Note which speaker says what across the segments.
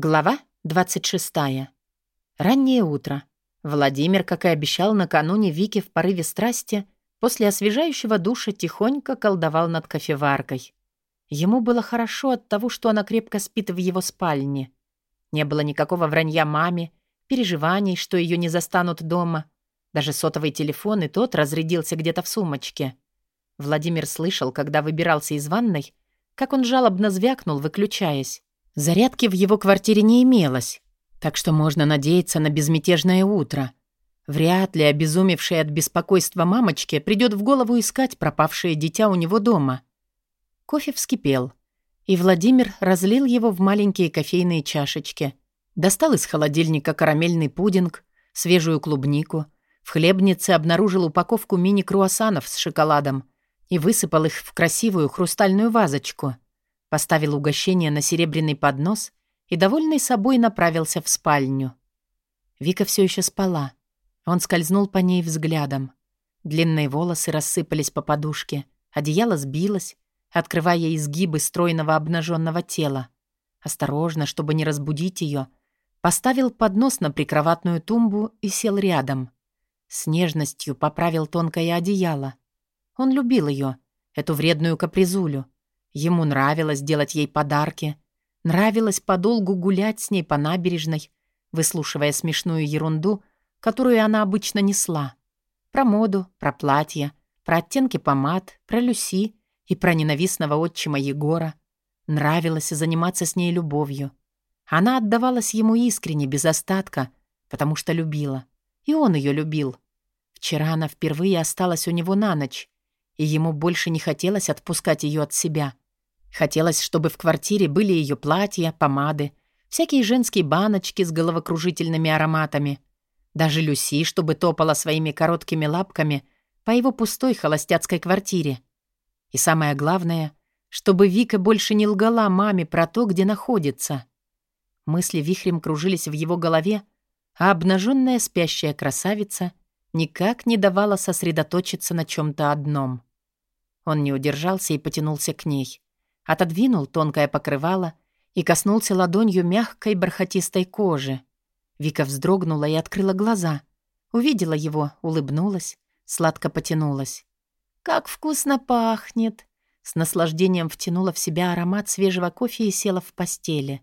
Speaker 1: Глава 26. Раннее утро. Владимир, как и обещал накануне Вики в порыве страсти, после освежающего душа тихонько колдовал над кофеваркой. Ему было хорошо от того, что она крепко спит в его спальне. Не было никакого вранья маме, переживаний, что ее не застанут дома. Даже сотовый телефон и тот разрядился где-то в сумочке. Владимир слышал, когда выбирался из ванной, как он жалобно звякнул, выключаясь. Зарядки в его квартире не имелось, так что можно надеяться на безмятежное утро. Вряд ли обезумевшая от беспокойства мамочке придет в голову искать пропавшее дитя у него дома. Кофе вскипел, и Владимир разлил его в маленькие кофейные чашечки. Достал из холодильника карамельный пудинг, свежую клубнику, в хлебнице обнаружил упаковку мини-круассанов с шоколадом и высыпал их в красивую хрустальную вазочку — Поставил угощение на серебряный поднос и, довольный собой, направился в спальню. Вика все еще спала. Он скользнул по ней взглядом. Длинные волосы рассыпались по подушке, одеяло сбилось, открывая изгибы стройного обнаженного тела. Осторожно, чтобы не разбудить ее, поставил поднос на прикроватную тумбу и сел рядом. С нежностью поправил тонкое одеяло. Он любил ее, эту вредную капризулю, Ему нравилось делать ей подарки, нравилось подолгу гулять с ней по набережной, выслушивая смешную ерунду, которую она обычно несла. Про моду, про платья, про оттенки помад, про Люси и про ненавистного отчима Егора. Нравилось заниматься с ней любовью. Она отдавалась ему искренне, без остатка, потому что любила. И он ее любил. Вчера она впервые осталась у него на ночь, и ему больше не хотелось отпускать ее от себя. Хотелось, чтобы в квартире были ее платья, помады, всякие женские баночки с головокружительными ароматами. Даже Люси, чтобы топала своими короткими лапками по его пустой холостяцкой квартире. И самое главное, чтобы Вика больше не лгала маме про то, где находится. Мысли вихрем кружились в его голове, а обнаженная спящая красавица никак не давала сосредоточиться на чем-то одном. Он не удержался и потянулся к ней. Отодвинул тонкое покрывало и коснулся ладонью мягкой бархатистой кожи. Вика вздрогнула и открыла глаза. Увидела его, улыбнулась, сладко потянулась. «Как вкусно пахнет!» С наслаждением втянула в себя аромат свежего кофе и села в постели.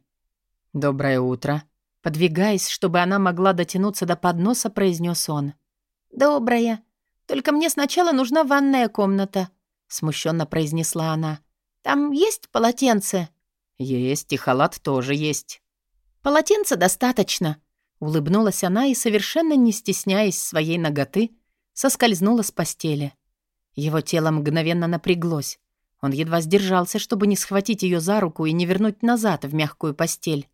Speaker 1: «Доброе утро!» Подвигаясь, чтобы она могла дотянуться до подноса, произнес он. «Доброе. Только мне сначала нужна ванная комната», — смущенно произнесла она. «Там есть полотенце?» «Есть, и халат тоже есть». «Полотенца достаточно», — улыбнулась она и, совершенно не стесняясь своей ноготы, соскользнула с постели. Его тело мгновенно напряглось. Он едва сдержался, чтобы не схватить ее за руку и не вернуть назад в мягкую постель.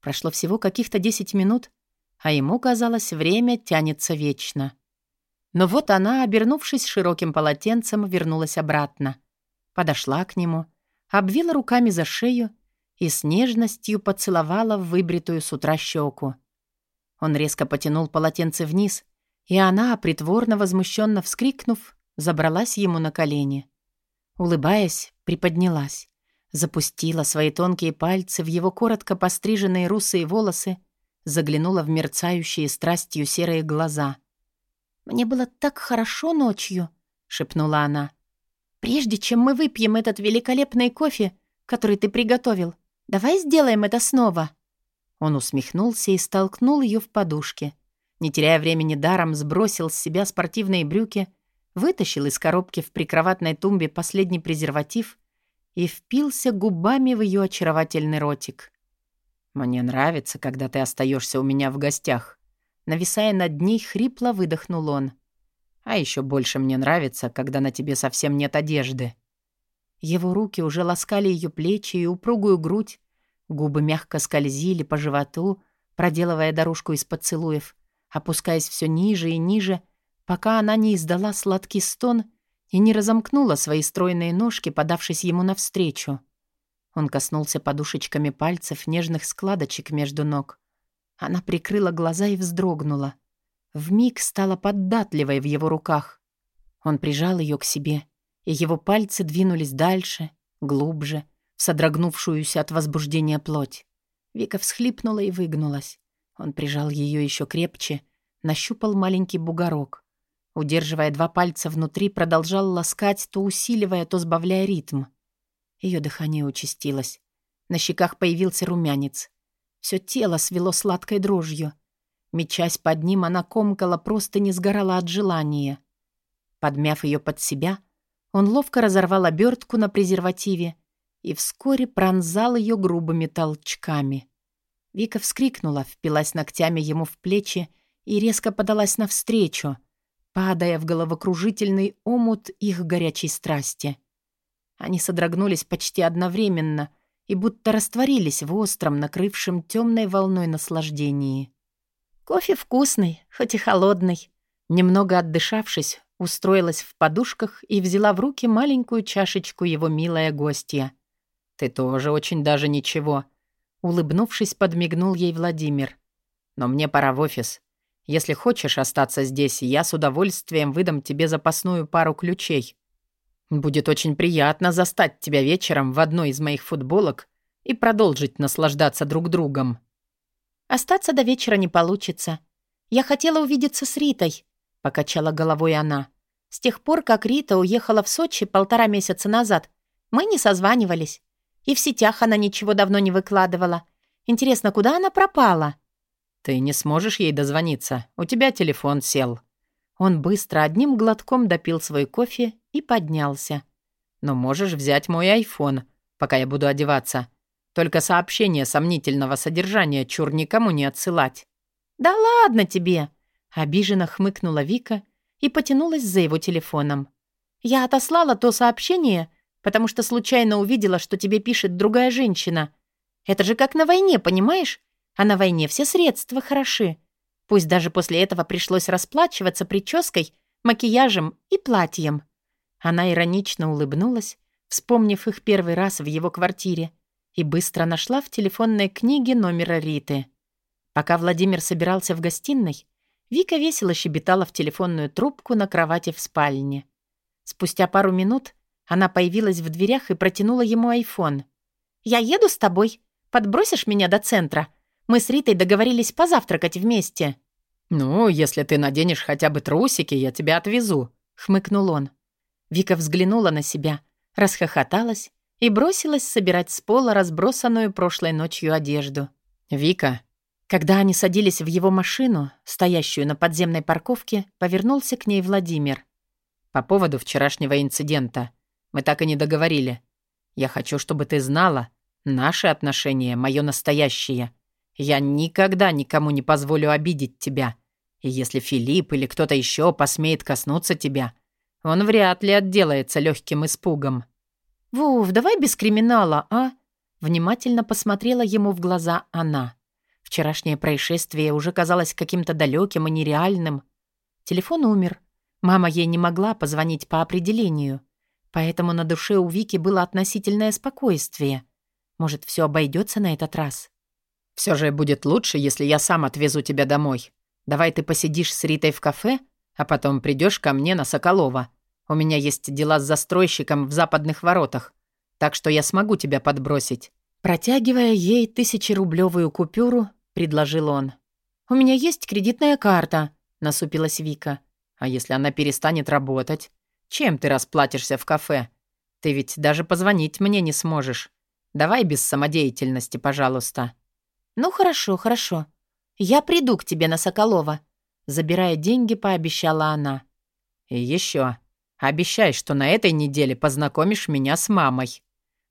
Speaker 1: Прошло всего каких-то десять минут, а ему казалось, время тянется вечно. Но вот она, обернувшись широким полотенцем, вернулась обратно. Подошла к нему, обвила руками за шею и с нежностью поцеловала в выбритую с утра щеку. Он резко потянул полотенце вниз, и она, притворно возмущенно вскрикнув, забралась ему на колени. Улыбаясь, приподнялась, запустила свои тонкие пальцы в его коротко постриженные русые волосы, заглянула в мерцающие страстью серые глаза. «Мне было так хорошо ночью», — шепнула она. «Прежде чем мы выпьем этот великолепный кофе, который ты приготовил, давай сделаем это снова». Он усмехнулся и столкнул ее в подушке. Не теряя времени даром, сбросил с себя спортивные брюки, вытащил из коробки в прикроватной тумбе последний презерватив и впился губами в ее очаровательный ротик. «Мне нравится, когда ты остаешься у меня в гостях», Нависая над ней, хрипло выдохнул он. «А еще больше мне нравится, когда на тебе совсем нет одежды». Его руки уже ласкали ее плечи и упругую грудь, губы мягко скользили по животу, проделывая дорожку из поцелуев, опускаясь все ниже и ниже, пока она не издала сладкий стон и не разомкнула свои стройные ножки, подавшись ему навстречу. Он коснулся подушечками пальцев нежных складочек между ног. Она прикрыла глаза и вздрогнула. Вмиг стала податливой в его руках. Он прижал ее к себе, и его пальцы двинулись дальше, глубже, в содрогнувшуюся от возбуждения плоть. Вика всхлипнула и выгнулась. Он прижал ее еще крепче, нащупал маленький бугорок. Удерживая два пальца внутри, продолжал ласкать, то усиливая, то сбавляя ритм. Ее дыхание участилось. На щеках появился румянец. Все тело свело сладкой дрожью. Мечась под ним, она комкала, просто не сгорала от желания. Подмяв ее под себя, он ловко разорвал обертку на презервативе и вскоре пронзал ее грубыми толчками. Вика вскрикнула, впилась ногтями ему в плечи и резко подалась навстречу, падая в головокружительный омут их горячей страсти. Они содрогнулись почти одновременно и будто растворились в остром, накрывшем темной волной наслаждении. Кофе вкусный, хоть и холодный. Немного отдышавшись, устроилась в подушках и взяла в руки маленькую чашечку его милая гостья. «Ты тоже очень даже ничего», — улыбнувшись, подмигнул ей Владимир. «Но мне пора в офис. Если хочешь остаться здесь, я с удовольствием выдам тебе запасную пару ключей. Будет очень приятно застать тебя вечером в одной из моих футболок и продолжить наслаждаться друг другом».
Speaker 2: «Остаться до вечера не получится. Я хотела увидеться с Ритой», — покачала головой она. «С тех пор, как Рита уехала в Сочи полтора месяца назад, мы не созванивались. И в сетях она ничего давно не выкладывала. Интересно, куда она пропала?»
Speaker 1: «Ты не сможешь ей дозвониться. У тебя телефон сел». Он быстро одним глотком допил свой кофе и поднялся. «Но можешь взять мой айфон, пока я буду одеваться. Только сообщение сомнительного содержания чур никому не отсылать».
Speaker 2: «Да ладно тебе!» Обиженно хмыкнула Вика и потянулась за его телефоном. «Я отослала то сообщение, потому что случайно увидела, что тебе пишет другая женщина. Это же как на войне, понимаешь? А на войне все средства хороши. Пусть даже после этого пришлось расплачиваться прической, макияжем и платьем. Она иронично улыбнулась, вспомнив их первый раз в его квартире, и быстро нашла в телефонной книге номера Риты. Пока Владимир собирался в гостиной, Вика весело щебетала в телефонную трубку на кровати в спальне. Спустя пару минут она появилась в дверях и протянула ему айфон. «Я еду с тобой. Подбросишь меня до центра? Мы с Ритой договорились позавтракать вместе».
Speaker 1: «Ну, если ты наденешь хотя бы трусики, я тебя отвезу», — хмыкнул он.
Speaker 2: Вика взглянула на себя, расхохоталась и бросилась собирать с пола разбросанную прошлой ночью одежду.
Speaker 1: «Вика».
Speaker 2: Когда они садились в его машину, стоящую на подземной парковке, повернулся к ней Владимир.
Speaker 1: «По поводу вчерашнего инцидента. Мы так и не договорили. Я хочу, чтобы ты знала, наши отношения — мое настоящее. Я никогда никому не позволю обидеть тебя. И если Филипп или кто-то еще посмеет коснуться тебя, он вряд ли отделается легким испугом».
Speaker 2: «Вов, давай без криминала, а?» Внимательно посмотрела ему в глаза она. Вчерашнее происшествие уже казалось каким-то далеким и нереальным. Телефон умер. Мама ей не могла позвонить по определению. Поэтому на душе у Вики было относительное спокойствие. Может, все обойдется на этот раз?
Speaker 1: Все же будет лучше, если я сам отвезу тебя домой. Давай ты посидишь с Ритой в кафе, а потом придешь ко мне на Соколова. У меня есть дела с застройщиком в западных воротах, так что я смогу тебя подбросить».
Speaker 2: Протягивая ей тысячерублевую купюру, предложил он. «У меня есть кредитная карта», — насупилась Вика.
Speaker 1: «А если она перестанет работать? Чем ты расплатишься в кафе? Ты ведь даже позвонить мне не сможешь. Давай без самодеятельности, пожалуйста».
Speaker 2: «Ну хорошо, хорошо. Я приду к тебе на Соколова», — забирая деньги, пообещала она.
Speaker 1: «И еще. Обещай, что на этой неделе познакомишь меня с мамой».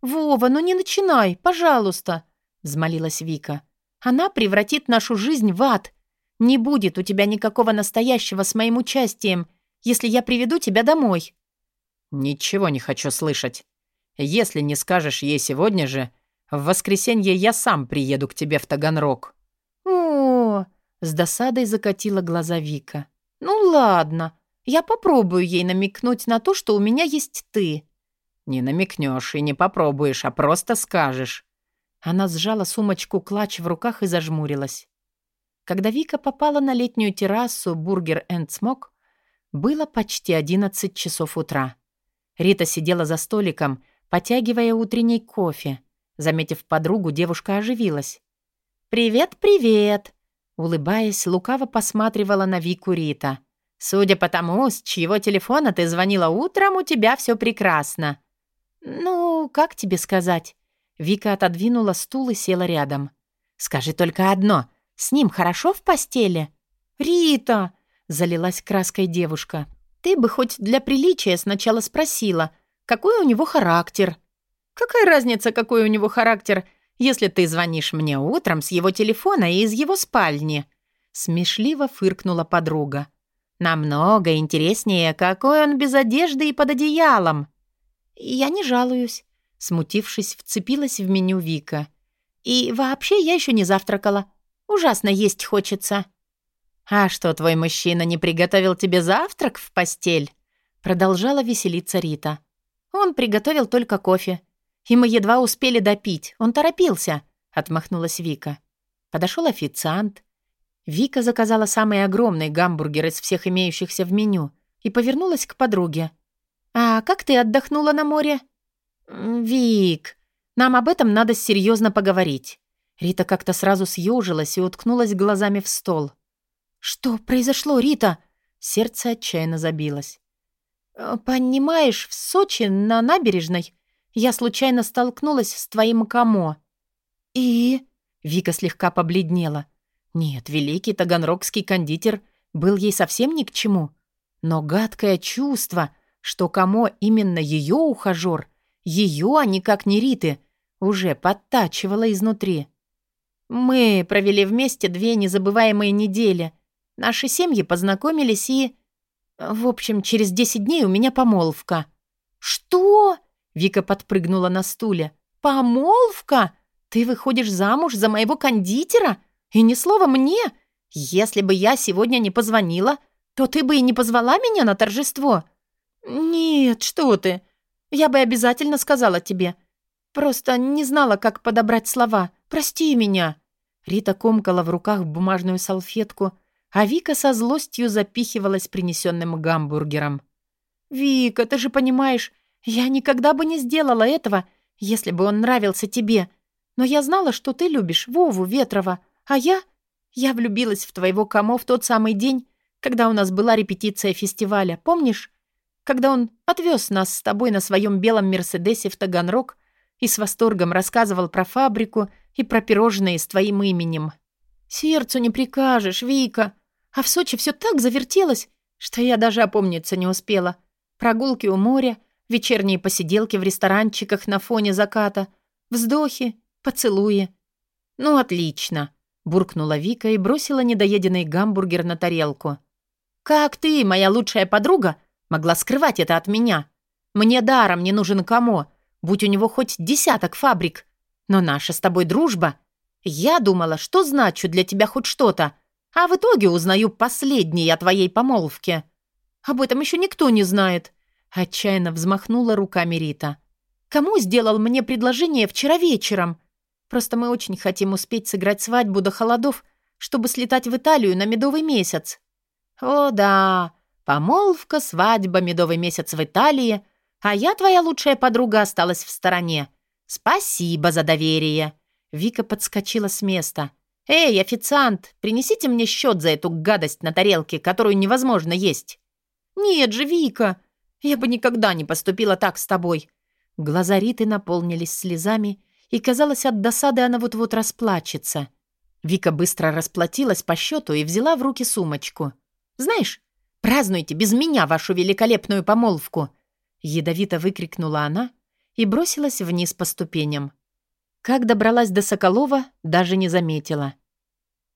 Speaker 2: «Вова, ну не начинай, пожалуйста», — взмолилась Вика. «Она превратит нашу жизнь в ад. Не будет у тебя никакого настоящего с моим участием, если я приведу тебя домой».
Speaker 1: «Ничего не хочу слышать. Если не скажешь ей сегодня же, в воскресенье я сам приеду к тебе в Таганрог».
Speaker 2: «О!» — с досадой закатила глаза Вика. «Ну ладно, я попробую ей намекнуть на то, что у меня есть ты».
Speaker 1: «Не намекнешь и не попробуешь, а просто скажешь».
Speaker 2: Она сжала сумочку-клатч в руках и зажмурилась. Когда Вика попала на летнюю террасу «Бургер энд Смок», было почти одиннадцать часов утра. Рита сидела за столиком, потягивая утренний кофе. Заметив подругу, девушка оживилась.
Speaker 1: «Привет-привет!» Улыбаясь, лукаво посматривала на Вику Рита. «Судя по тому, с чьего телефона ты звонила утром, у тебя все прекрасно». «Ну, как тебе сказать?» Вика отодвинула стул и села рядом. «Скажи только одно. С ним хорошо в постели?» «Рита!» — залилась краской девушка. «Ты бы хоть для приличия сначала спросила, какой у него характер?» «Какая разница, какой у него характер, если ты звонишь мне утром с его телефона и из его спальни?» Смешливо фыркнула подруга. «Намного интереснее, какой он без одежды и под одеялом». «Я не жалуюсь», — смутившись, вцепилась в меню Вика. «И вообще я еще не завтракала. Ужасно есть хочется». «А что, твой мужчина не приготовил тебе завтрак в постель?» Продолжала веселиться Рита. «Он приготовил только кофе. И мы едва успели допить. Он торопился», — отмахнулась Вика. Подошел официант. Вика заказала самый огромный гамбургер из всех имеющихся в меню и повернулась к подруге. «А как ты отдохнула на море?» «Вик, нам об этом надо серьезно поговорить». Рита как-то сразу съежилась и уткнулась глазами в стол. «Что произошло, Рита?» Сердце отчаянно забилось. «Э, «Понимаешь, в Сочи, на набережной, я случайно столкнулась с твоим Камо». «И?» Вика слегка побледнела. Нет, великий таганрогский кондитер был ей совсем ни к чему. Но гадкое чувство, что Камо именно ее ухажер, ее, а никак не Риты, уже подтачивало изнутри. Мы провели вместе две незабываемые недели. Наши семьи познакомились и... В общем, через десять дней у меня помолвка. «Что?» Вика подпрыгнула на стуле. «Помолвка? Ты выходишь замуж за моего кондитера? И ни слова мне? Если бы я сегодня не позвонила, то ты бы и не позвала меня на торжество?» «Нет, что ты. Я бы обязательно сказала тебе. Просто не знала, как подобрать слова. Прости меня». Рита комкала в руках бумажную салфетку, а Вика со злостью запихивалась принесенным гамбургером. «Вика, ты же понимаешь, я никогда бы не сделала этого, если бы он нравился тебе. Но я знала, что ты любишь Вову Ветрова, а я... Я влюбилась в твоего Камо в тот самый день, когда у нас была репетиция фестиваля, помнишь? Когда он отвез нас с тобой на своем белом Мерседесе в Таганрог и с восторгом рассказывал про фабрику и про пирожные с твоим именем. Сердцу не прикажешь, Вика. А в Сочи все так завертелось, что я даже опомниться не успела. Прогулки у моря — вечерние посиделки в ресторанчиках на фоне заката, вздохи, поцелуи. «Ну, отлично!» — буркнула Вика и бросила недоеденный гамбургер на тарелку. «Как ты, моя лучшая подруга, могла скрывать это от меня? Мне даром не нужен Камо, будь у него хоть десяток фабрик. Но наша с тобой дружба... Я думала, что значу для тебя хоть что-то, а в итоге узнаю последнее о твоей помолвке. Об этом еще никто не знает. Отчаянно взмахнула руками Рита. «Кому сделал мне предложение вчера вечером? Просто мы очень хотим успеть сыграть свадьбу до холодов, чтобы слетать в Италию на медовый месяц». «О, да, помолвка, свадьба, медовый месяц в Италии, а я, твоя лучшая подруга, осталась в стороне. Спасибо за доверие». Вика подскочила с места. «Эй, официант, принесите мне счет за эту гадость на тарелке, которую невозможно есть». «Нет же, Вика, я бы никогда не поступила так с тобой». Глаза Риты наполнились слезами, и, казалось, от досады она вот-вот расплачется. Вика быстро расплатилась по счету и взяла в руки сумочку. «Знаешь, празднуйте без меня вашу великолепную помолвку!» Ядовито выкрикнула она и бросилась вниз по ступеням. Как добралась до Соколова, даже не заметила.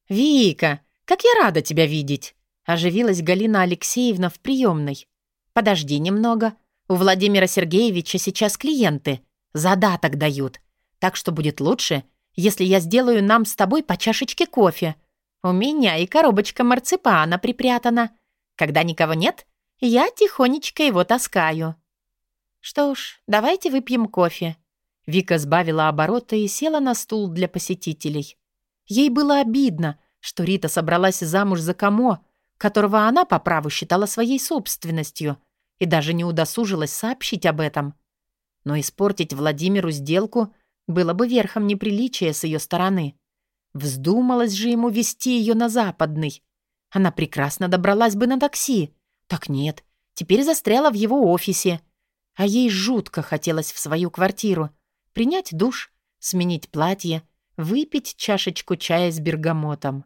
Speaker 1: «Вика, как я рада тебя видеть!» Оживилась Галина Алексеевна в приемной. «Подожди немного. У Владимира Сергеевича сейчас клиенты. Задаток дают. Так что будет лучше, если я сделаю нам с тобой по чашечке кофе. У меня и коробочка марципана припрятана. Когда никого нет, я тихонечко его таскаю». «Что ж, давайте выпьем кофе». Вика сбавила обороты и села на стул для посетителей. Ей было обидно, что Рита собралась замуж за Камо, которого она по праву считала своей собственностью, и даже не удосужилась сообщить об этом. Но испортить Владимиру сделку было бы верхом неприличия с ее стороны.
Speaker 2: Вздумалось же ему вести ее на западный. Она прекрасно добралась бы на такси. Так нет, теперь застряла в его офисе. А ей жутко хотелось в свою квартиру. Принять душ, сменить платье, выпить чашечку чая с бергамотом.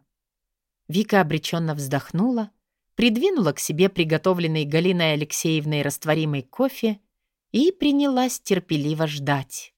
Speaker 2: Вика обреченно вздохнула, придвинула к себе приготовленный Галиной Алексеевной растворимый кофе и принялась терпеливо ждать.